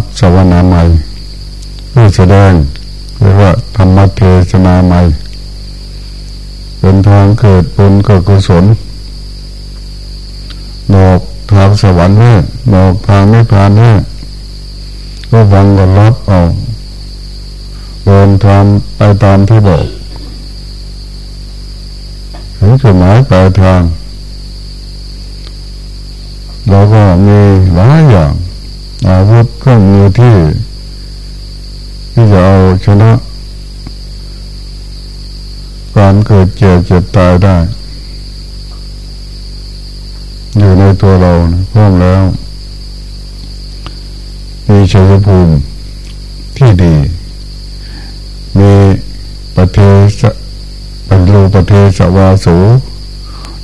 ธรรมะสวรรค์ใหม่ผู้แสดงเรียกว่าธรรมเทศนาใหม่เป็นทางเกิดบุญเกิดกุศลบอกทางสวรรค์แน่บอกทางนิพพานแน่ก็ฟังก็รับเอาเดินทางไปตามที่บอกถึงจุดหมายปลายทางเราก็มีหลายอย่าง อาวุธเครื่องมือที่ ที่จะเอาชนะการเกิดเจ็บเจ็บตายได้ อยู่ในตัวเราพร้อมแล้ว มีชัยภูมิที่ดี มีประเทศบรรลุประเทศวาสู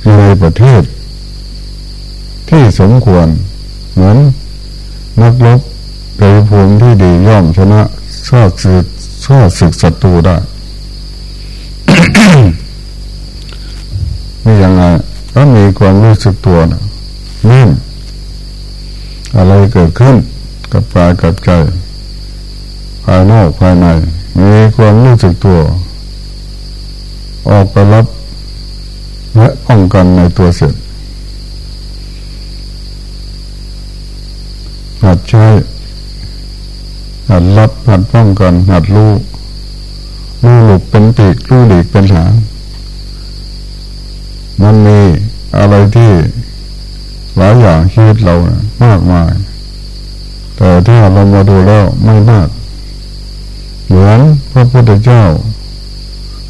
อยู่ในประเทศ ที่สมควรเหมือน นักรบชัยภูมิที่ดีย่อมชนะซ่าศึกซ่าศึกศัตรูได้นี่ยังไงก็มีความรู้สึกตัวนะนิ่งอะไรเกิดขึ้นกับกายกับใจ ภายนอกภายใน มีความรู้สึกตัว ออกไปรับและป้องกันในตัวเสร็จ หัดใช้หัดรับหัดป้องกันหัดรู้รู้หลุกเป็นปีกรู้หลีกเป็นหางมันมีอะไรที่หลายอย่างชีวิตเรานะมากมาย แต่ถ้าเรามาดูแล้วไม่มาก เหมือนพระพุทธเจ้า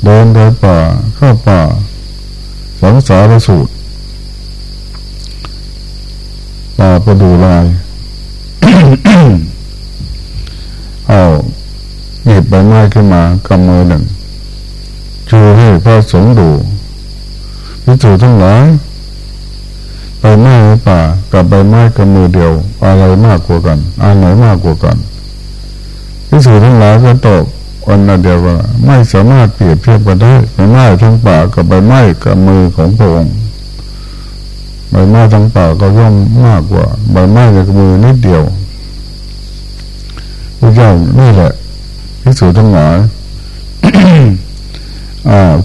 เดินไปป่าเข้าป่า สังสารสูตรป่าประดูลาย เอาหยิบใบไม้ขึ้นมากำมือหนึ่งชูให้พระสงฆ์ดูพิจูทั้งหลายใบไม้ป่ากับใบไม้กับมือเดียว อะไรมากกว่ากันอันไหนมากกว่ากันพิจูทั้งหลายก็ตอบวันนั้นเดียวว่า ไม่สามารถเปรียบเทียบกันได้ใบไม้ทั้งป่ากับใบไม้กับมือของพระองค์ใบไม้ทั้งป่าก็ย่อมมากกว่าใบไม้กับมือนิดเดียว พระเจ้านี่แหละพิสูจน์ทั้งหลาย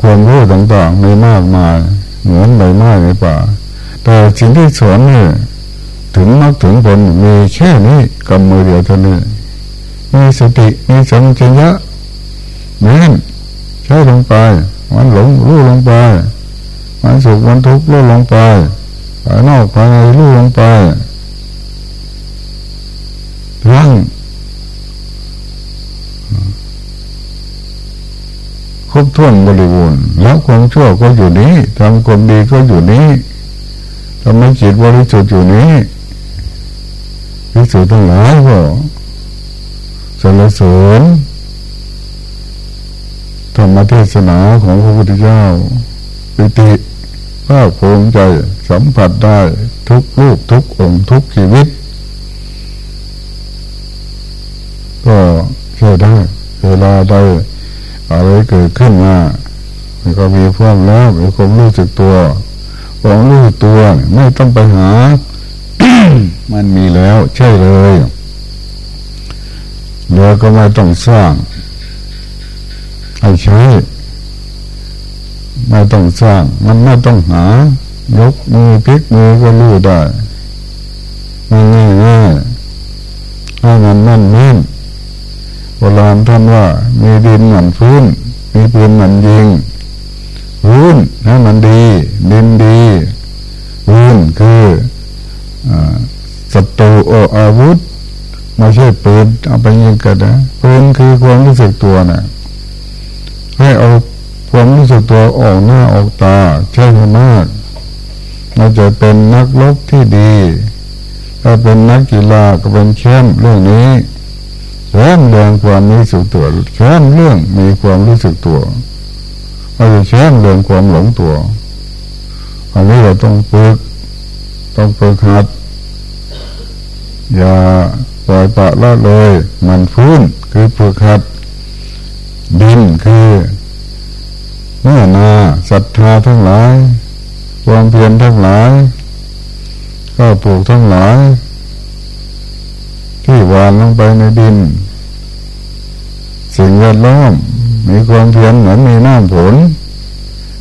ความรู้ต่างๆมีมากมายเหมือนใบไม้ในป่า แต่สิ่งที่สอนเนี่ยถึงนักถึงผลมีแค่นี้กำมือเดียวเท่านี้มีสติมีสัมผัสยะแม้นใช้ลงไปมันหลงรู้ลงไปมันสุขมันทุกข์รู้ลงไปภายนอกภายในรู้ลงไปทั้ง ครบถ้วนบริบูรณ์แล้วความชั่วก็อยู่นี้ทำความดีก็อยู่นี้ทำให้จิตบริสุทธิ์อยู่นี้พิสูจน์ทั้งหลายก็สรรเสริญธรรมเทศนาของพระพุทธเจ้าปิติภาคภูมิใจสัมผัสได้ทุกรูปทุกองค์ทุกชีวิต ก็เชื่อได้เวลาได้ อะไรเกิดขึ้นมามันก็มีความแล้วมีความรู้สึกตัวความรู้สึกตัวไม่ต้องไปหา มันมีแล้วใช่เลยเดี๋ยวก็ไม่ต้องสร้างให้ใช้ไม่ต้องสร้าง มันไม่ต้องหายกมือพลิกมือก็รู้ได้มันง่ายง่ายให้มันแน่นแน่น โบราณท่านว่า มีดินเหมือนพื้น มีปืนเหมือนยิงพื้นให้มันดี ดินดีพื้นคือศัตรูออาวุธไม่ใช่ปืนเอาไปยิงกันนะปืนคือความรู้สึกตัวนะให้เอาความรู้สึกตัวออกหน้าออกตาใช่มากเราจะเป็นนักลบที่ดี ถ้าเป็นนักกีฬาก็เป็นแชมป์เรื่องนี้ แชมป์เรื่องความรู้สึกตัวแชมป์เรื่องมีความรู้สึกตัวเราจะแชมป์เรื่องความหลงตัวอันนี้เราต้องฝึกต้องฝึกหัดอย่าปล่อยปะละเลย มันฟื้นคือฝึกหัดดินคือเมื่อนาศรัทธาทั้งหลาย ความเพียรทั้งหลาย ก็ปลูกทั้งหลาย ที่หวานลงไปในดิน สิ่งแวดล้อม มีความเพียรเหมือนมีน้ำผล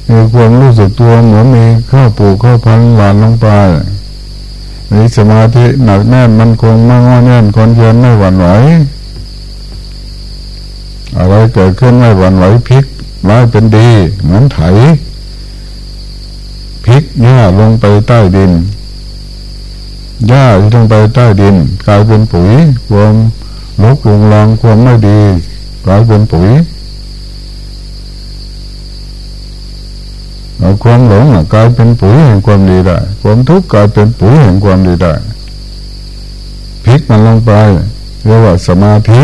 มีความรู้สึกตัวเหมือนมีข้าวปลูกข้าวพันหวานลงไปมีสมาธิหนักแน่นมันคงมั่งแน่นคนเพียรไม่หวั่นไหวอะไรเกิดขึ้นไม่หวั่นไหวพลิกร้ายเป็นดี เหมือนไถพลิกหญ้าลงไปใต้ดิน หญ้าที่ลงไปใต้ดิน กลายเป็นปุ๋ย ความลกลงลางความไม่ดี กลายเป็นปุ๋ยเอาความหลงกลายเป็นปุ๋ยแห่งความดีได้ ความทุกข์กลายเป็นปุ๋ยแห่งความดีได้พลิกมันลงไปเรียกว่าสมาธิ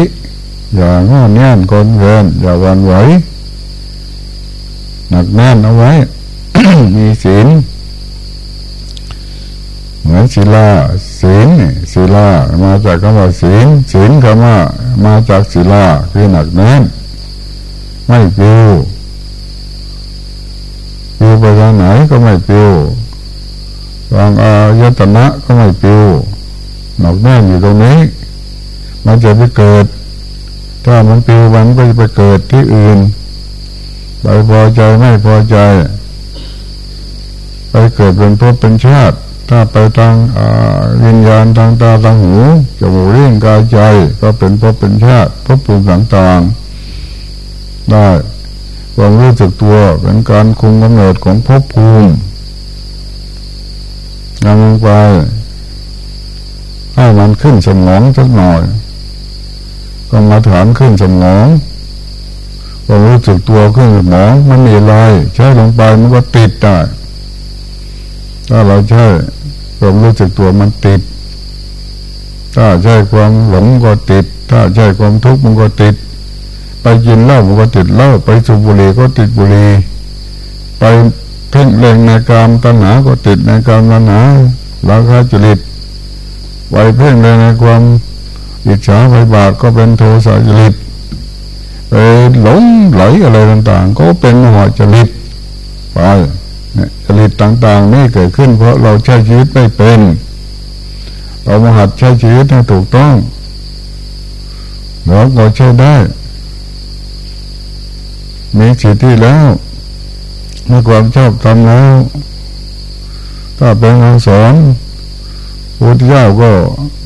อย่างงอแน่นคนเวนอย่าวันไหวหนักแน่นเอาไว้ มีศีล เหมือนศีลาศีลศีลามาจากคำว่าศีลศีลคำว่ามาจากศีลาคือหนักแน่นไม่ปิวปิวไปทางไหนก็ไม่ปิวทางอายตนะก็ไม่ปิวหนักแน่นอยู่ตรงนี้ มันจะไปเกิด ถ้ามันปิวมันก็จะไปเกิดที่อื่นไปพอใจไม่พอใจ ไปเกิดเป็นภพเป็นชาติ ถ้าไปทางวิญญาณทางตาทางหูจมูกเลี้ยงกายใจก็เป็นภพเป็นชาติภพภูมิต่างๆได้ความรู้สึกตัวเป็นการคุมกำเนิดของภพภูมินำลงไปให้มันขึ้นสมองสักหน่อยก็มาถามขึ้นสมองพอรู้สึกตัวขึ้นสมองมันมีลายใช้ลงไปมันก็ติดได้ถ้าเราใช้ ความรู้สึกตัวมันติด ถ้าใช้ความหลงก็ติด ถ้าใช้ความทุกข์มันก็ติด ไปกินเหล้ามันก็ติดเหล้าไปสูบบุหรี่ก็ติดบุหรี่ไปเพ่งเล็งในกามตัณหาก็ติดในกามตัณหาราคาจริตไปเพ่งเล็งในความอิจฉาไฟบาทก็เป็นโทสะจริตไปหลงไหลอะไรต่างๆ ก็เป็นหัวจริตไป จริตต่างๆนี่เกิดขึ้น เพราะเราใช้ชีวิตไม่เป็น เรามาหัดใช้ชีวิตให้ถูกต้องเราก็ใช้ได้ มีสิทธิแล้วมีความชอบทำแล้ว ถ้าเป็นคำสอนพุทธเจ้าก็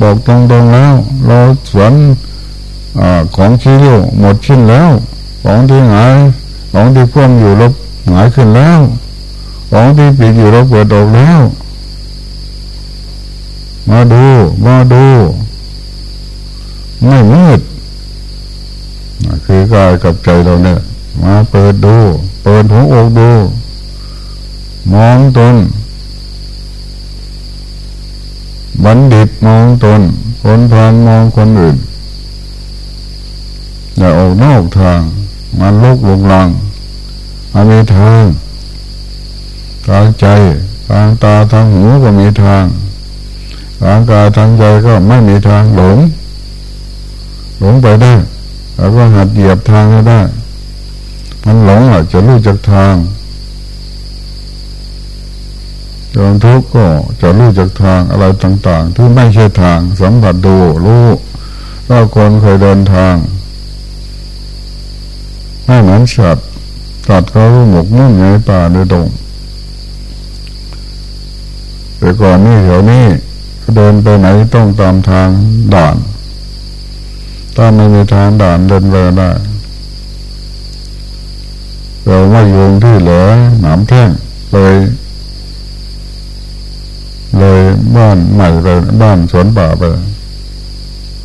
บอกตรงๆแล้ว เราสวนอของชี้เลี้ยวหมดชิ้นแล้ว ของที่หายของที่พ่วงอยู่ลบหายขึ้นแล้ว ของที่ปิดอยู่เราเปิดออกแล้ว มาดูมาดูไม่มืดคือกายกับใจเราเนี่ย มาเปิดดู เปิดหัวอกดู มองตนบัณฑิตมองตน คนพานมองคนอื่นอย่าออกนอกทาง มันลุกลงลังมันมีทาง ทางใจทางตาทางหูก็มีทางทางกายทางใจก็ไม่มีทางหลง หลงไปได้แล้วก็หัดเหยียบทางให้ได้ มันหลงอาจจะรู้จักทางจนทุกข์ก็จะรู้จากทางอะไรต่างๆ ที่ไม่ใช่ทางสัมผัสดูรู้ถ้าคนเคยเดินทาง ไม่เหมือนสัตว์สัตว์เขาหมกมุ่นในป่าในดง แต่ก่อนนี่แถวนี้เดินไปไหนต้องตามทางด่าน ถ้าไม่มีทางด่านเดินไปได้ เราไม่โยงที่เหลือหนามแท่งเลยเลยบ้านใหม่ไปบ้านสวนป่าไป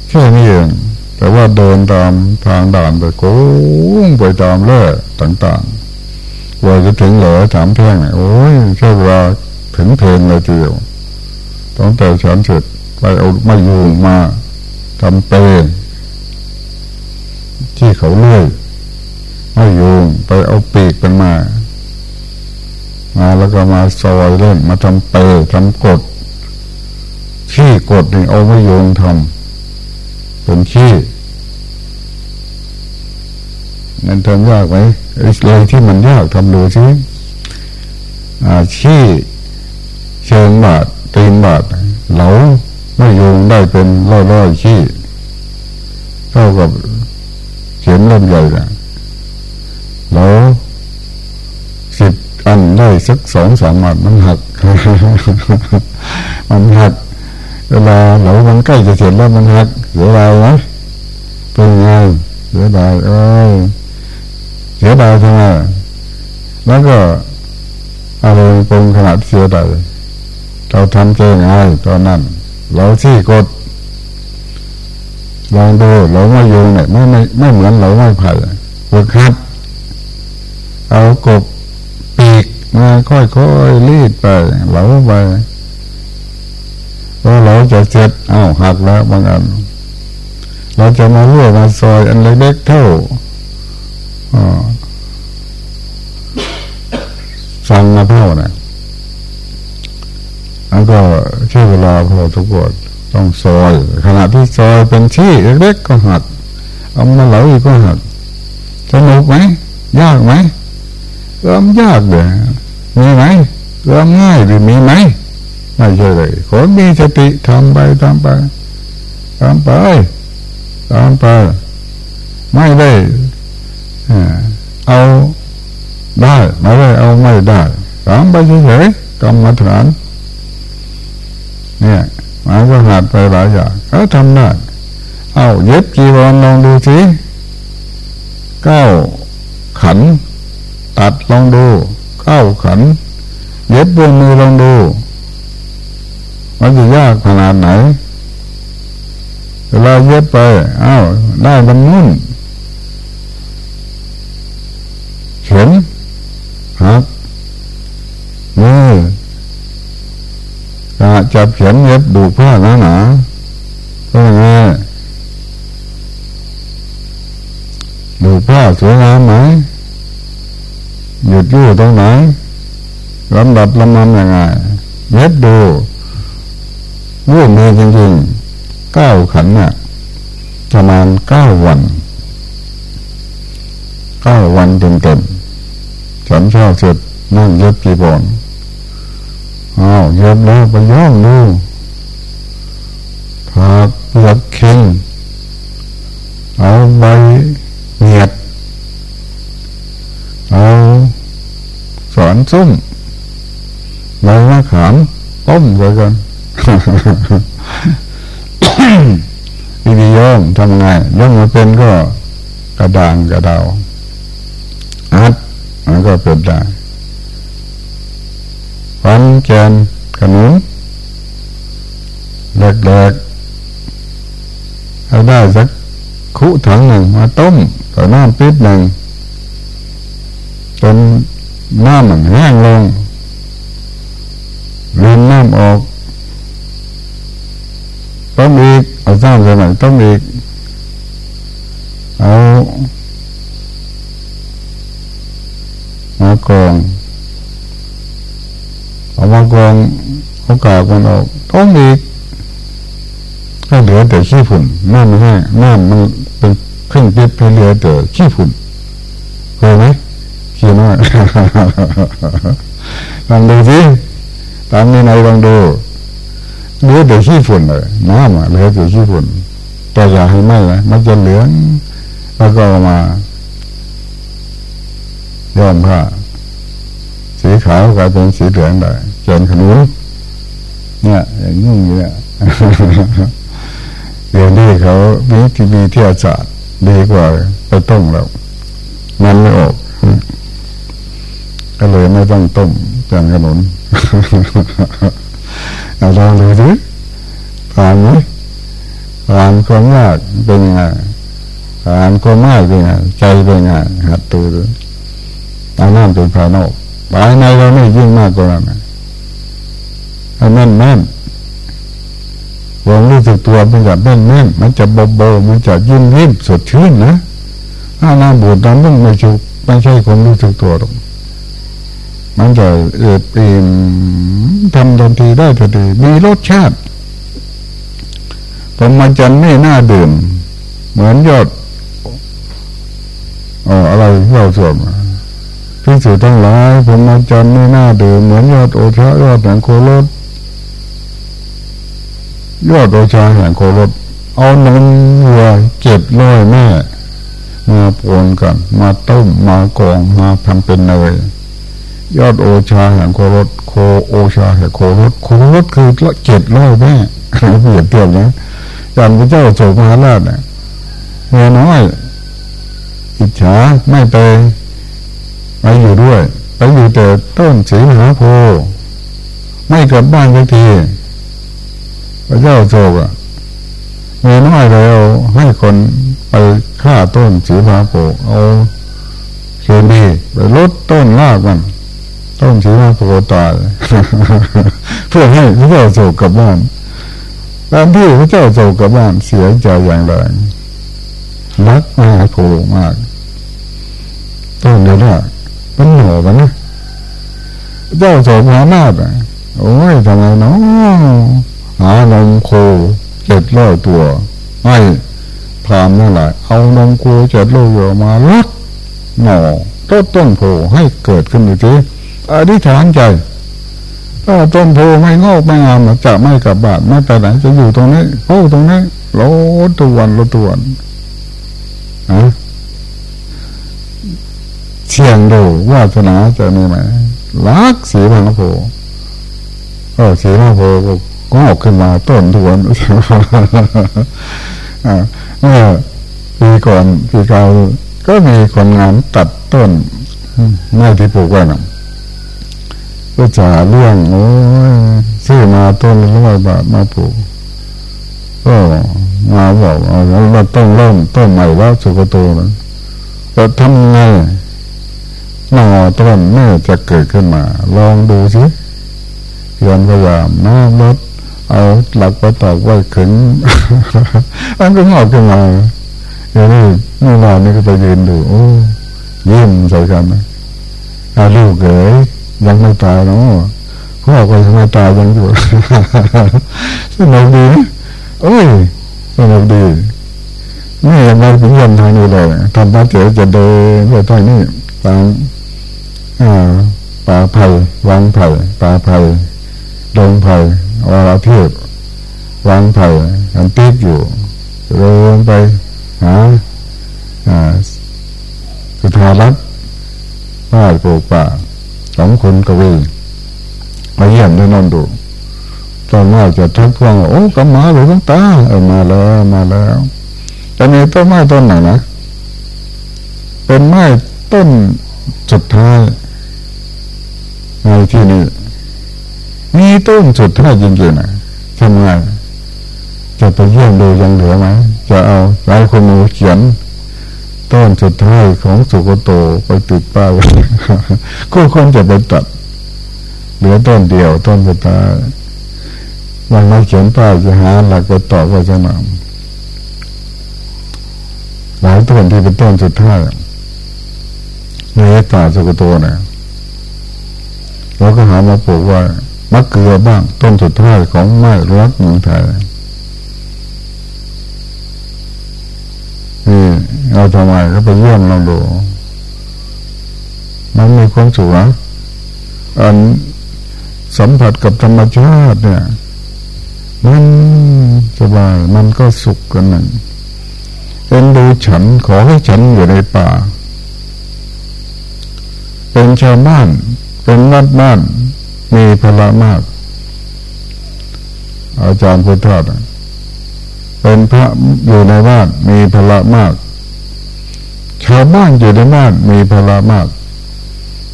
แค่นี้เองแต่ว่าเดินตามทางด่านไปโค้งไปตามเล่ต่างๆกว่าจะถึงเหลือถามแท่งโอ้ยใช่เวลา ถึงเพลงเลยทีเดียวต้องแต่ฉันเสร็จไปเอาไม่ยูงมาทำเปนที่เขาเลื่อยไม่ยูงไปเอาปีกเป็นมามาแล้วก็มาซอยเล่นมาทำเปรทำกดขี้กดนี่เอาไม่โยงทำเป็นขี้นั่นทำยากไหมเลยที่มันยากทำดูสิอาชี้ เชิงบาดตีนบาดเหลาไม่โยงได้เป็นร้อยร้อยชี้เท่ากับเขียนเล่มใหญ่นะเหลาสิบอันได้สักสองสามอันมันหัก มันหักเวลาเหลามันใกล้จะเสร็จแล้วมันหักเสียดายไหมเป็นไงเสียดายเอ้ยเสียดายทำไมแล้วก็อะไรปรงขนาดเสียดาย เราทำใจง่ายตอนนั้น เราที่กดลองดูเราไม่โยงเนี่ยไม่ไม่ไม่เหมือนเราไม่ไผ่ฝึกหัดเอากบปีกมาค่อยๆรีดไปเหลาไปพอเราจะเสร็จอ้าวหักแล้วบางอันเราจะมารั่วมาซอยอันเล็กๆเท่าฟังมาเท่านะ แล้วก็ใช้เวลาพอทุกคนต้องซอย ขณะที่ซอยเป็นที่เล็กๆก็หักเอามาเหลาอีกก็หักสนุกไหมยากไหมเริ่มยากเลยมีไหมเริ่มง่ายหรือมีไหมไม่ใช่เลยคนมีสติทำไปทำไปทำไปทำไปไม่ได้เอาได้ไม่ได้เอาไม่ได้ทำไปเฉยๆกรรมฐาน เนี่ยมันก็หัดไปหลายอย่างเขาทำได้เอาเย็บจีวรลองดูสิเก้าขัน ตัดลองดูเก้าขัน เย็บบนมือลองดู มันจะยากขนาดไหนเวลาเย็บไปอ้าวได้มันนุ่นเข็มหักมือ จับเขียนเย็บดูผ้าหนาหนาก็ไงดูผ้าสวยงามไหมหยุดยู่ตรงไหนลำดับลำมันยังไงเย็บดูรู้มือจริงๆเก้าขันเนี่ยประมาณเก้าวันเก้าวันเต็มๆฉันเช้าเสร็จนั่งเย็บกี่บอน อ้าวเย็บแล้วไปย่องดูถากเปลือกเค็งเอาใบเหียด เอาสอนซุ้มใบมะขามต้มไว้กันวิธีย่อมทำไงย่อมมาเป็นก็กระดางกระดาวอัดมันก็เป็นได้ ฟันแกนขนมแหลกๆเอาได้สักคุถังหนึ่งมาต้มต่อน้ำปิดหนึ่งจนน้ำมันแห้งลงรีนน้ำออกต้มอีกเอาน้ำใส่ใหม่ต้มอีกเอามากอง โอกาสมันออกต้มอีกก็เหลือแต่ขี้ฝุ่นน้ำมันแห้งน้ำมันเป็นเครื่องปิดไปเหลือแต่ขี้ฝุ่นเคยไหมขี้น้อยลองดูสิตามในในลองดูเหลือแต่ขี้ฝุ่นเลยน้ำอะเหลือแต่ขี้ฝุ่นแต่อย่าให้ไหมนะมันจะเหลืองแล้วก็มาย้อมผ้าสีขาวกลายเป็นสีเหลืองได้เจนขนุน เนี่ยอย่างนี้เนี่ยเดี๋ยวนี้เขาวิทีวีเที่ยวศาสตร์ดีกว่าไปต้มแล้วมันไม่ออก ก็เลยไม่ต้องต้มเจนขนุนเราลองดูดิผ่านไหมผ่านความยากเป็นยังไงผ่านความง่ายเป็นยังไงใจเป็นยังไงหัดตัวดูเอาน้ำเป็นภายนอกภายในเราไม่ยิ่งมากกว่านั้น ให้แน่นแน่นวามรู้สึกตัวมันจะแน่นแน่นมันจะเบาเบามันจะยิ้มยิ้มสดชื่นนะถ้าน้ำบูดน้ำต้องไม่ชุกไม่ใช่ความรู้สึกตัวหรอกมันจะเอืดอิ่มทำทันทีได้ทันทีมีรสชาติผมมาจันไม่น่าดื่ม เหมือนยอดอ๋ออะไรเราสวมพิสูจน์ทั้งหลายผมมาจันไม่น่าดื่มเหมือนยอดโอชายอดแหงโครส ยอดโอชาแห่งโครสเอานมวัวเก็บร้อยแม่ มาปนกัน มาต้มมากองมาทำเป็นเนยยอดโอชาแห่งโครสโคโอชาแห่งโครสโครสคือละเก็บร้อยแม่เปรียบเทียบนะอย่างพระเจ้าโศกมหาราชเนี่ยเมียน้อย อิจฉาไม่ไปไปอยู่ด้วย ไปอยู่แต่ต้นสีมหาโพไม่กลับบ้านสักที พระเจ้าโศกอะมีน้อยเลยเอาให้คนไปฆ่าต้นสีมาโพธิ์เอาเคมีไปลดต้นรากมัน ต้นสีมาโพธิ์ตายเพื่อให้พระเจ้าโศกกลับบ้านตอนที่พระเจ้าโศกกลับบ้านเสียใจอย่างแรงรักมหาโพธิ์มาก ต้นเดียวละมันหน่อมันนะเจ้าโสมหานาฏอะโอ้ยทำไมเนาะ หานมโคเจ็ดร้อยตัวให้พรามนั่นแหละเอานมโคเจ็ดร้อยตัวมาลักหน่อต้นต้นโพให้เกิดขึ้นอีกทีอธิษฐานใจถ้าต้นโพไม่งอกไม่งามจะไม่กลับบ้านไม่ไปไหนจะอยู่ตรงนี้โอ้ตรงนี้รถตัววันรถตัววันเชียงดูวาสนาจะมีไหมลักสีพังโพก็สีพังโพก็ งออกขึ้นมาต้นทวนเมื่อปีก่อนปีเก่าก็มีคนงานตัดต้นไม้ที่ปลูกไว้นะก็จะเลี้ยงโอ้ยซื้อมาต้นร้อยบาทมาปลูกก็มาบอกเอาเราต้องเริ่มต้นใหม่แล้วสุกโตนะแต่ทำไงหน่อต้นแม่จะเกิดขึ้นมา ลองดูสิเพียนพยายามน้ำลด เอาหลักประตอกไว้ขึงอันก็งอกขึ้นมาอย่างนี้เมื่อวานนี้ก็ไปยืนดูโอ้ยิ้มใส่กันนะลูกเอ๋ยยังไม่ตายเนาะพ่อก็ยังไม่ตายยังอยู่สนุกดีนะโอ้ยสนุกดีนี่เราถึงยันทางนี้เลยทำมาเจอจะเดินไปทางนี้ตามป่าไผ่วางไผ่ป่าไผ่ดงไผ่ วาราเทพวางไผ่อันติดอยู่เดินไปหาสุธารัตน์ป้าโปกป่าสองคนกวีมาเยี่ยมด้นอนดูตอนว่าจะทักฟังโอ้กำมาหรือต้องตาเออมาแล้วมาแล้วแต่ในต้นไม้ต้นไหนนะเป็นไม้ต้นสุดท้ายในที่นี้ มีต้นสุดท้ายจริงๆนะทำไงจะไปเยี่ยมดูยังเหลือไหมจะเอาหลายคนมูเขียน ต้นสุดท้ายของสุโกโตไปติดป้ายก็คนจะไปตัด เหลือต้นเดียว ต้นสุดท้ายวันไม่เขียนป้ายจะหาหลักไปต่อก็จะนำหลายต้นที่เป็นต้นสุดท้ายในป่าสุโกโตนี่ยเราก็หามาปลูกว่า มะเกลือบ้าง ต้นสุดท้ายของไม้รักเมืองไทยนี่เราทำไมก็ไปเยี่ยมลองดู มันมีความสุขนะอันสัมผัสกับธรรมชาติเนี่ย มันสบายมันก็สุขกันหนึ่งเป็นดูฉันขอให้ฉันอยู่ในป่า เป็นชาวบ้าน เป็นวัดบ้าน มีพละมาก อาจารย์พุทธะเป็นพระอยู่ในบ้านมีพละมาก ชาวบ้านอยู่ในบ้านมีพละมาก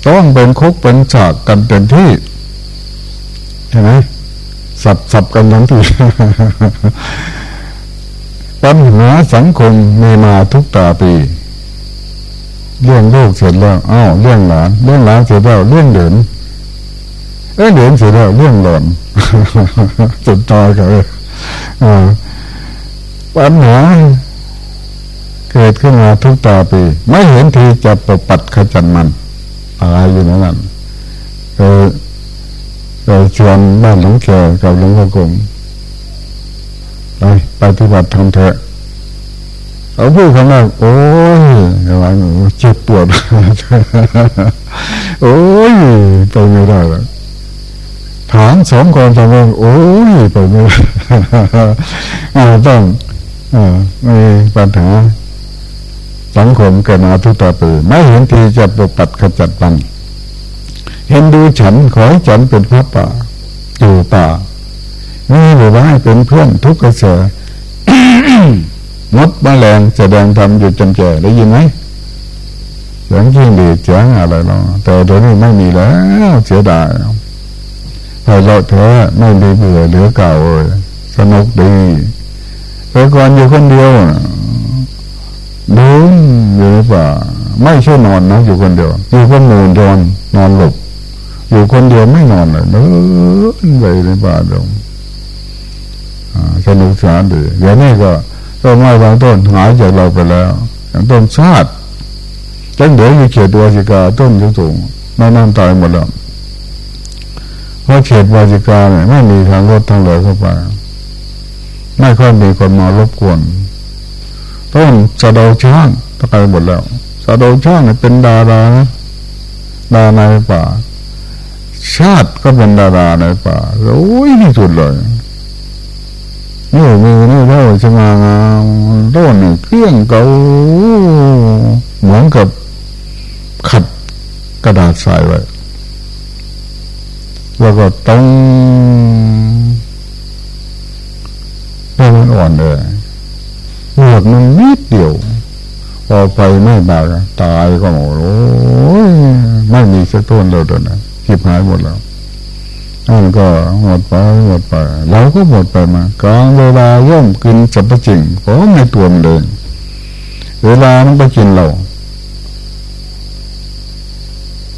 ต้องเป็นคุกเป็นฉากกันเต็มที่เห็นไหมสับสับกันทั้งที่ปัญหาสังคมมีมาทุกตาปีเรื่องลูกเสร็จแล้วอ้าวเรื่องหลานเรื่องหลานเสร็จแล้วเรื่องเดิน เรื่องเดินเสร็จแล้วเรื่องหลอนจุดต่อกันปัญหาเกิดขึ้นมาทุกตาปี ไม่เห็นทีจะปปัดขจันมันอะไรอยู่นั้นเราเราชวนบ้านหลวงแก่กับหลวงพ่อกงไปปฏิบัติธรรมเถอะเอาพูดคำแรกโอ้ยอะไรเจ็บปวด โอ้ยไปไม่ได้แล้ว ถามสองคนทำไมโอ้ยไปไม่ได้ต้องมีปัญหาสังคมเกิดมาทุกตาปีไม่เห็นทีจะปกปัดขจัดมันเห็นดูฉันขอให้ฉันเป็นพระป่าอยู่ป่ามีหรือว่าให้เป็นเพื่อนทุกกระแสมดแมลงแสดงธรรมอยู่จนแก่ได้ยินไหมเสียงยิ่งดีเสียงอะไรเนาะแต่ตอนนี้ไม่มีแล้วเสียดาย พอเราเถอะไม่มีเบื่อเหลือเก่าเลยสนุกดีแต่ก่อนอยู่คนเดียวเดินอยู่ในป่าไม่ใช่นอนนะอยู่คนเดียว อยู่คนหมู่นอนนอนหลบอยู่คนเดียวไม่นอนเลยเดินไปในป่าดงสนุกสนานดีเดี๋ยวนี้ก็ต้นไม้บางต้นหายจากเราไปแล้วอย่างต้นชาติต้นเดี๋ยวอยู่เขตวสิกาต้นสูงน้ำน้ำตายหมดแล้ว เพราะเขตวาสิกาเนี่ยไม่มีทางรถทางเลยเข้าไปไม่ค่อยมีคนมารบกวน ต้นสะเดาช้างตายหมดแล้วสะเดาช้างเนี่ยเป็นดารานะดาราในป่า ชาติก็เป็นดาราในป่าโอ้ยที่สุดเลยนี่มีนี่เท่าจะมางามต้นเครื่องเก่าเหมือนกับขัดกระดาษใส่ไว้ แล้วก็ต้องให้มันอ่อนเลยเหลือกมันนิดเดียว พอไฟไม่บากตายก็โอ้ยไม่มีสักต้นเลยตอนนั้นคิบหายหมดแล้วนั่นก็หมดไปหมดไปเราก็หมดไปมากลางเวลาย่อมกินสัพพจริงเพราะในตัวมันเลยเวลามันไปกินเรา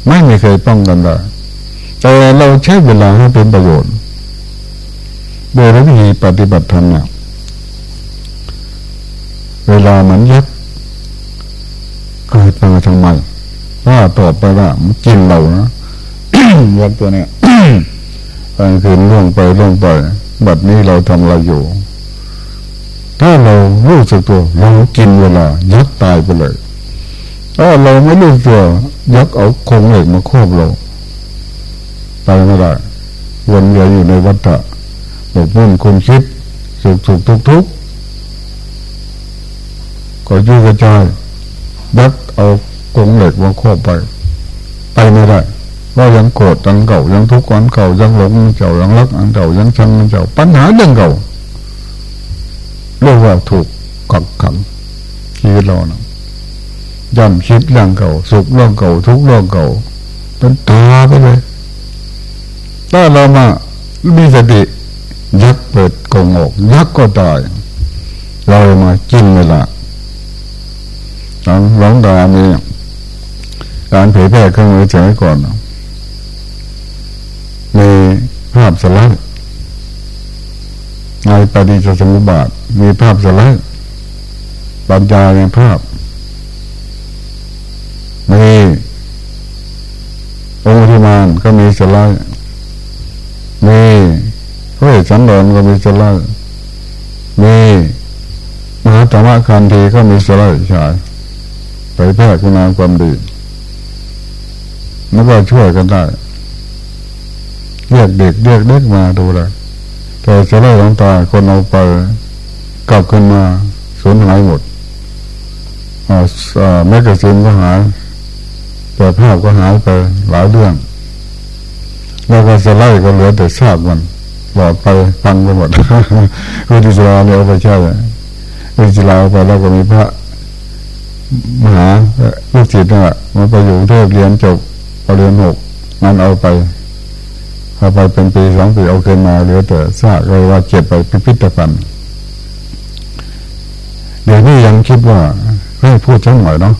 ไม่มีเคยป้องกันได้ แต่เราใช้เวลาให้เป็นประโยชน์ โดยวิธีปฏิบัติธรรมเนี่ยเวลามันยักเกิดมาทำไมว่าตอบไปว่ามันกินเรานะยักตัวเนี้ยกลางคืนล่วงไปล่วงไปบัดนี้เราทำอะไรอยู่ ถ้าเรารู้สึกตัวเรากินเวลา ยักตายไปเลยถ้าเราไม่รู้ตัวยักเอาคงเหล็กมาครอบเรา ไปไม่ได้วนเวียนอยู่ในวัฏฏะบกมุ่นคุณคิดสุขสุขทุกทุกก็ยุ่งกระจายยักเอาคงเหล็กมาครอบไป ไปไม่ได้ว่ายังโกรธอันเก่ายังทุกข์อันเก่ายังหลงอันเก่ายังรักอันเก่ายังชังอันเก่าปัญหาเรื่องเก่าเรียกว่าถูกกักขังชีวิตเรานะย่ำคิดเรื่องเก่าสุขเรื่องเก่าทุกเรื่องเก่าจนตาไปเลย ถ้าเรามามีสติยักเปิดกงอกยักก็ตายเรามากินเวลาหลังตามีการเผยแพร่เครื่องมือสมัยก่อนมีภาพสไลด์ในปฏิจจสมุปบาท มีภาพสไลด์บรรยายในภาพมีองค์ธิมานก็มีสไลด์ มีพระเอกสันดอนก็มีสไลด์มีมหาธรรมคันธีก็มีสไลด์ใช่ไปแพร่คุณงามความดีแล้วก็ช่วยกันได้เรียกเด็กเรียกเด็กมาดูเลยแต่จะไล่หลงตาคนเอาไปกลับขึ้นมาสูญหายหมดแม้กระซินก็หายแต่ภาพก็หายไปหลายเรื่อง แล้วก็จะไล่ก็เหลือแต่ซากมันหลอดไปฟังไปหมดคือดิสลาเนี่ยเอาไปใช่ดิสลาไปแล้วก็มีพระมหาลูกศิษย์น่ะมันไปอยู่เทพเรียนจบปรริญญาหกมันเอาไปเอาไปเป็นปีสองปีเอาขึ้นมาเหลือแต่ซากเลยว่าเก็บไปพิพิธภัณฑ์เดี๋ยวนี้ยังคิดว่าให้พูดสักหน่อยเนาะ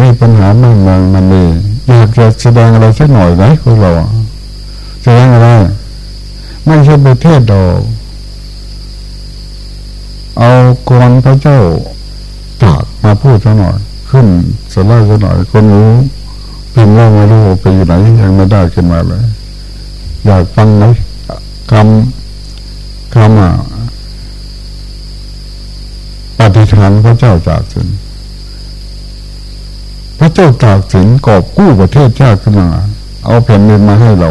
นี่ปัญหามันมันมันมีอยากจะแสดงอะไรสักหน่อยไหมพวกเรา แสดงอะไร ไม่ใช่ประเทศดอก เอากรพระเจ้าตากมาพูดสักหน่อย ขึ้นสลด์สักหน่อยคนรู้พิมพ์ว่าไม่รู้ไปอยู่ไหนยังไม่ได้ขึ้นมาเลย อยากฟังไหมคำคำอะปฏิฐานพระเจ้าจากสินพระเจ้าตากสินกอบกู้ประเทศชาติขึ้นมา เอาแผ่นดินมาให้เรา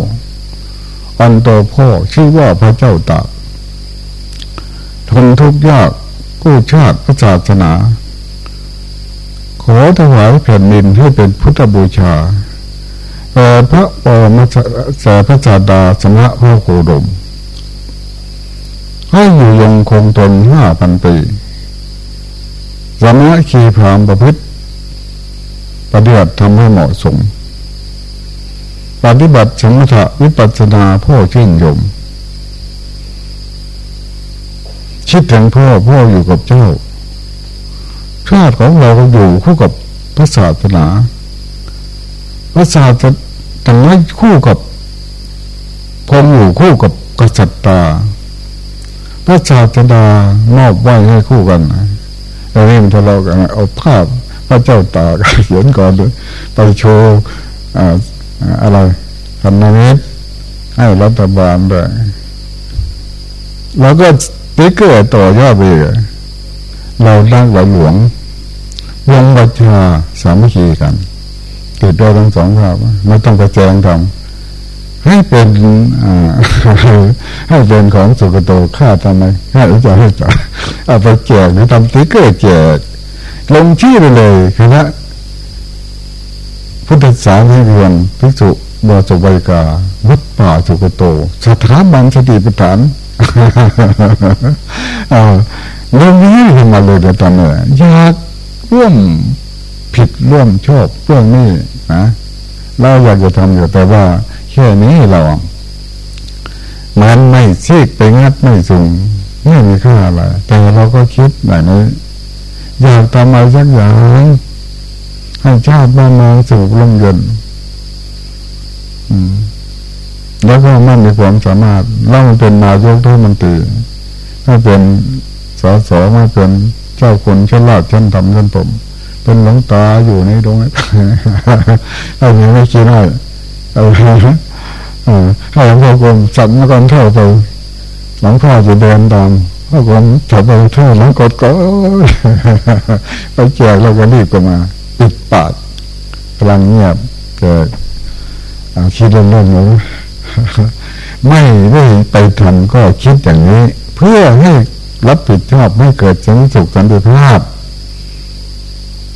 อันโตพ่อชื่อว่าพระเจ้าตากทนทุกข์ยากกู้ชาติพระศาสนา ขอถวายแผ่นดินให้เป็นพุทธบูชาแต่พระปรมสาพระจาดาสมะพระโคดม ให้อยู่ยงคงทนห้าพันปีสมะขีพรามประพฤติปฏิบัติทำให้เหมาะสม ปฏิบัติสมถะวิปัสสนาพ่อชื่นยมคิดถึงพ่อพ่ออยู่กับเจ้า ชาติของเราก็อยู่คู่กับพระศาสนาพระศาสนาแต่ไม่คู่กับพงอยู่คู่กับกษัตริย์ตาพระศาสดามอบไว้ให้คู่กันเราเรียนทะเลาะกันเอาภาพพระเจ้าตาเขียนก่อนเลยไปโชว์ อะไรพันธมิตรให้รัฐบาลด้วยแล้วก็ติ๊กเกอร์ต่อยอดไปเราตั้งหลหลวงวงวัชาสามัคคีกันเกิดได้ทั้งสองภาพไม่ต้องกระแจงทำให้เป็นให้เป็นของสุกโตฆ่าทำไมฆ่าหรือจะให้จ่าเอาไปแจกหรือทำติ๊กเกอร์แจกลงชื่อไปเลยคณะ พุทธศาสนิกชนภิกษุบวชบริกาวัดป่าสุกโต สถาบันสติปัฏฐานเอาเรื่องนี้ขึ้นมาเลยเดี๋ยวตอนนี้อยากร่วมผิดร่วมชอบเรื่องนี้นะเราอยากจะทำอยู่แต่ว่า แค่นี้เรา มันไม่ซีกไปงัดไม่สูงไม่มีค่าอะไรแต่เราก็คิดแบบนี้อยากทำอะไรสักอย่าง ให้ชาติบ้านเมืองสู่ลมเย็นแล้วก็มันมีความสามารถเล่าเป็นนายกท่านมันตรีถ้าเป็นสสมาเป็นเจ้าคนชั้นลาดชั้นทำชั้นผม เป็นหลวงตาอยู่ในตรงนี้เอาอย่างไม่คิดได้เอาให้หลวงพ่อกรมสั่งมาก่อนเท่าไปหลวงพ่อจะเดินตามพ่อกรมจับไปเท่าหลวงกดก็ไปแจกเราก็รีบก็มา ปิดปากกำลังเงียบเกิดคิดเรื่องนี้ไม่ได้ไปทำก็คิดอย่างนี้ เพื่อให้รับผิดชอบไม่เกิดสันสุขสันติภาพ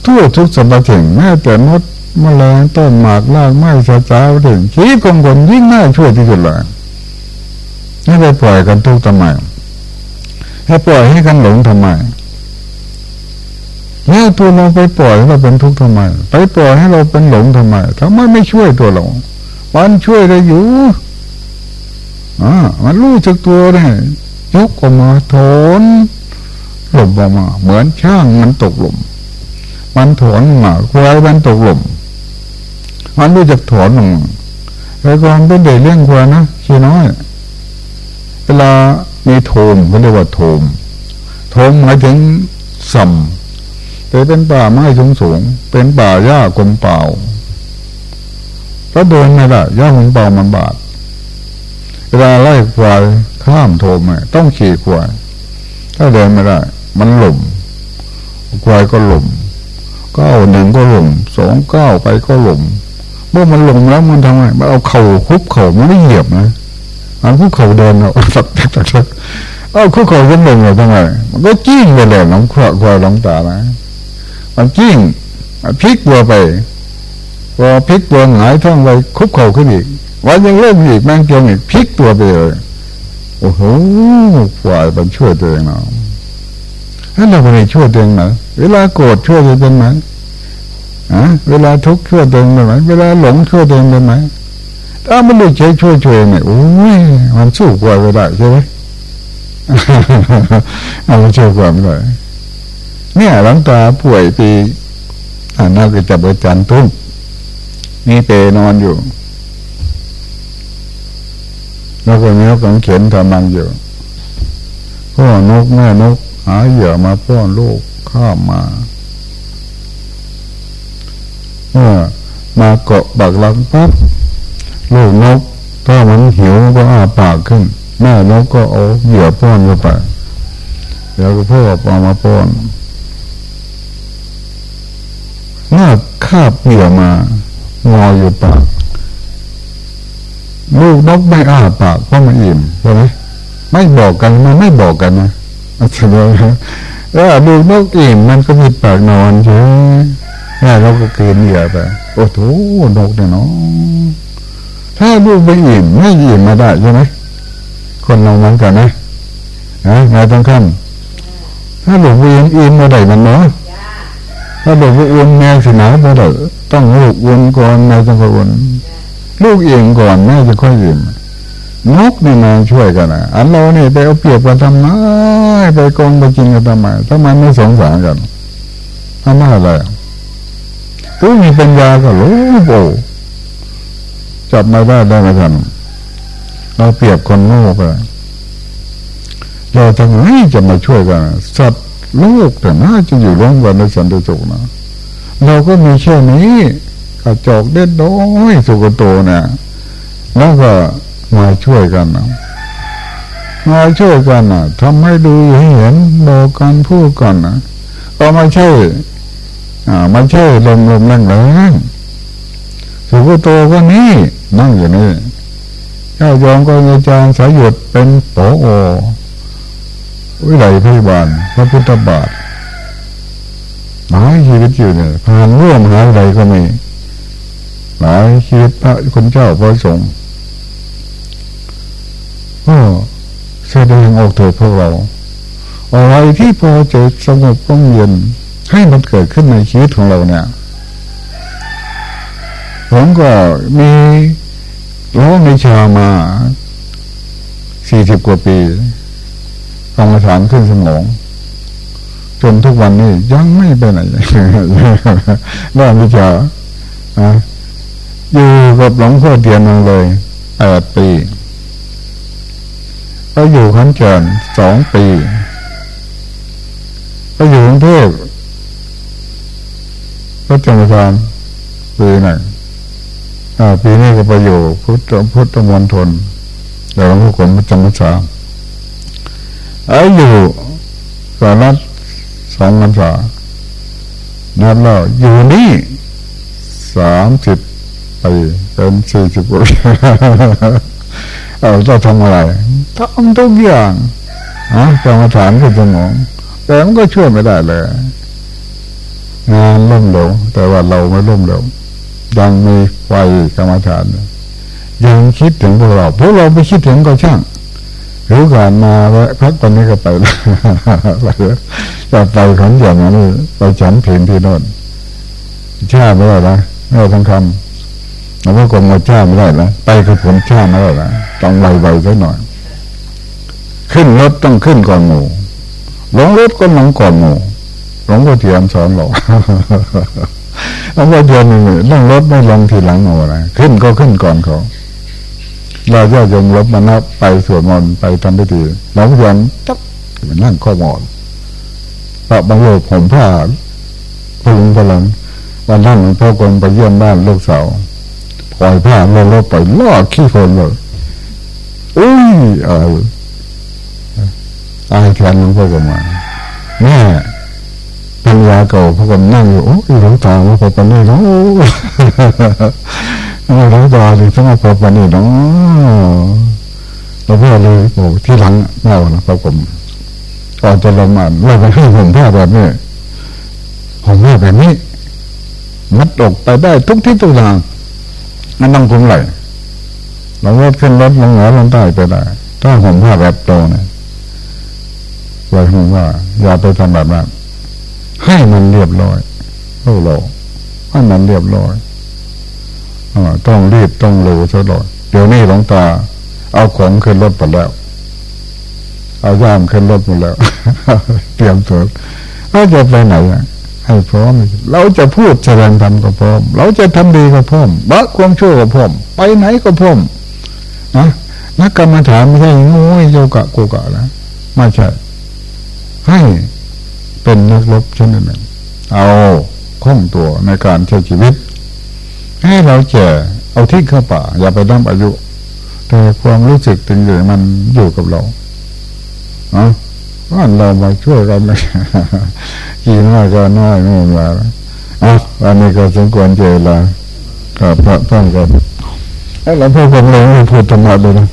ทั่วทุกสมบัติแม้แต่มดมแมลงต้นหมากรากไม้สาสาวถึงชีวิตของคนยิ่งน่าช่วยที่สุดเลยให้ไปปล่อยกันทุกทำไมให้ปล่อยให้กันหลงทำไม แล้วตัวเราไปปล่อยให้เราเป็นทุกข์ทำไม ไปปล่อยให้เราเป็นหลงทำไมทำไมไม่ช่วยตัวเรา มันช่วยได้อยู่อ่ามันรู้จักตัวได้ยกออกมาถอนหลบออกมา เหมือนช่างมันตกหลุมมันถอนมาควายมันตกหลุมมันรู้จักถอนลงแล้วก็เป็นเด็กเลี้ยงควายนะขี้น้อยเวลามีโทมเขาเรียกว่าโทมโทมหมายถึงสัม แต่เป็นป่าไม้สูงสูง เป็นป่าหญ้ากลมเปล่าก็เดินไม่ได้หญ้ากลมเปล่ามันบาดเวลาไล่ควายข้ามโทมต้องขี่ควายถ้าเดินไม่ได้ มันหล่มควายก็หล่มก้าวหนึ่งก็หล่มสองก้าวไปก็หล่มเมื่อมันหล่มแล้วมันทำไงมันเอาเข่าคุบเข่ามันไม่เหยียบนะมันคุบเข่าเดินเอาสักสักสักเอาคุบเข่าก็ลงเลยทำไมมันก็จิ้งไปเลยน้องขวาควายน้องตานะ มันจิ้งพลิกตัวไปพอพลิกตัวหงายท้องไปคุบเข่าขึ้นอีกวันยังเล่นอีกแม่งเกียงอีกพลิกตัวไปเลยโอ้โหฝ่ายมันช่วยตัวเองเนาะถ้าเราไม่ช่วยตัวเองนะเวลาโกรธช่วยตัวเองไหมอะเวลาทุกข์ช่วยตัวเองไหมเวลาหลงช่วยตัวเองไหมถ้ามันไม่ใช้ช่วยช่วยเนี่ยโอ้ยมันสู้กว่าไม่ได้ใช่ไหมเอามันช่วยกว่าไม่ได้ เนี่ยหลังตาป่วยปีอ่าน่าจะจับอาจารย์ทุ่มนี่เปนอนอยู่ แล้วก็มีนกกังเขียนทำมันอยู่พ่อนกแม่นก หาเหยื่อมาป้อนลูกข้ามมาเมื่อมาเกาะบักลังปั๊บลูกนก ถ้ามันหิวก็อ้าปากขึ้น แม่นกก็เอาเหยื่อป้อนเข้าไปเดี๋ยวก็พ่อเอามาป้อน เมื่อคาบเหยื่อมางออยู่ปากลูกนกไม่อ้าปากเพราะมันอิ่มใช่ไหมไม่บอกกันมันไม่บอกกันนะใช่ไหมแล้วลูกนกอิ่มมันก็มีปากนอนใช่ไหมแล้วเราก็เกินเหยื่อไปโอ้โหนกเนี่ยเนาะถ้าลูกไม่อิ่มไม่อิ่มมาได้ใช่ไหมคนเราเหมือนกันนะนะนายต้องขั้นถ้าหลวงพ่อิ่มอิ่มมาได้มันเนาะ ถ้าหลวงพ่อ้วนแม่สินามาได้ต้องลูกอ้วนก่อนนายต้องอ้วนลูกเองก่อนแม่จะค่อยอิ่มนกนี่มาช่วยกันนะอันเราเนี่ยไปเอาเปรียบกันทำไมไปกองไปจริงกันทำไมทำไมไม่สงสารกันทำไมอะไรผู้มีปัญญาก็รู้โอ้จับมาได้ได้ไหมท่านเราเปรียบคนโง่ไปเราทำไมจะมาช่วยกันสัตว์ โลกแต่น่าจะอยู่ร่วมกันในสันติสุขนะเราก็มีแค่นี้กระจอกเด็ดน้อยสุกโตเนี่ยแล้วก็มาช่วยกันนะมาช่วยกันนะทำให้ดูให้เห็นบอกกันพูดกันนะก็ไม่ใช่อ่าไม่ใช่ลมลมแรงแรงสุกโตก็นี่นั่งอยู่นี่เจ้ายอมก็อาจารย์สายหยุดเป็นปออ วิไลพิบาลพระพุทธบาทหลายชีวิตอยู่เนี่ยผ่านร่วมหาอะไรก็มีหลายชีวิตพระคุณเจ้าพระสงฆ์ก็แสดงออกเถิดพวกเราอะไรที่พอจะสงบต้องเย็นให้มันเกิดขึ้นในชีวิตของเราเนี่ย ผมก็มีร้องในชามาสี่สิบกว่าปี กรรมฐานขึ้นสมอง จนทุกวันนี้ยังไม่ไปไหนน่าวิชารอยู่กับหลวงพ่อเดียนเลยแปดปีก็อยู่ขันเจินสองปีก็อยู่กรุงเทพก็จำการปีหนึ่งปีนี้ก็ไปอยู่พุทธพุทธมณฑลแต่หลวงพ่อคนจำพรรษาไอ้อยู่สารัฐสองพรรษานับแล้วอยู่นี่สามสิบปีเป็นสี่สิบปีเราจะทำอะไรทำทุกอย่างนะกรรมฐานก็สมองแต่มันก็ช่วยไม่ได้เลยงานล่มเหลวแต่ว่าเราไม่ล่มเหลวยังมีไฟกรรมฐานยังคิดถึงพวกเราพวกเราไปคิดถึงก็ช่าง หรือก่อนมาแล้วพักตอนนี้ก็ไปแล้วจะไปขอนอย่างนี้ไปฉันเพลนที่โน่นชาไม่ได้ละไม่ได้ทั้งคำแล้วก็มาชาไม่ได้ละไปคือผลชาไม่ได้ละต้องไวๆสักหน่อย ขึ้นรถต้องขึ้นก่อนหมูหลงรถก็หลงก่อนหมูหลงก็เทียมสอนหลอกเอาว่าเดียวนี่นั่งรถไม่ลงทีหลังเอาอะไรขึ้นก็ขึ้นก่อนเขา เราจะยงรบมานับไปสวดมนต์ไปทำพิธีเราก็ยังจับมันนั่งข้อมอนพระบางโลกผมผ้าพลุงพลังวันนั้นพ่อกงไปเยี่ยมบ้านลูกสาวปล่อยผ้าเราเราไปล่อขี้คนเลยอุ้ยเอออายแทนหลวงพ่อก็มาแม่ปัญญาเก่าพระกันนั่งอยู่โอ้ยหลวงตาว่าพอปนี่เนาะ หลวงตาเลยต้องมาพอปนี่เนาะเราพ่อเลยบอกที่หลังเล่านะพระผมก่อนจะลงมาเราไปให้ผมผ้าแบบนี้ผมผ้าแบบนี้ มัดอกไปได้ทุกที่ทุกทางนั่นต้องคุ้มไหลเราลดขึ้นรถลงเหนือลงใต้ไปได้ ถ้าผมผ้าแบบโตเนี่ยไว้ผมว่า อย่าไปทำแบบนั้นให้มันเรียบร้อยพวกเราให้มันเรียบร้อย ต้องรีบต้องเร็วตลอดเดี๋ยวนี้หลวงตา เอาของขึ้นรถไปแล้ว เอาย่ามขึ้นรถหมดแล้ว เตรียมตัวเราจะไปไหนให้พร้อม เราจะพูดแสดงธรรมก็พร้อม เราจะทำดีก็พร้อมบักความชั่วก็พร้อม ไปไหนก็พร้อมนะนักกรรมฐานไม่ใช่งูโยกะโกกะนะไม่ใช่ให้เป็นนักรบชนิดหนึ่งเอาคล่องตัวในการใช้ชีวิต ให้เราแก่เอาที่เข้าป่า อย่าไปนับอายุ แต่ความรู้สึกตึงอยู่มันอยู่กับเราเนาะว่าเรามาช่วยกันเลยกี่น้อยก็น้อยไม่มาอะอันนี้ก็สมควรเจริญกับพระท่านกันแล้วหลวงพ่อผมเลยพูดธรรมะเลยนะ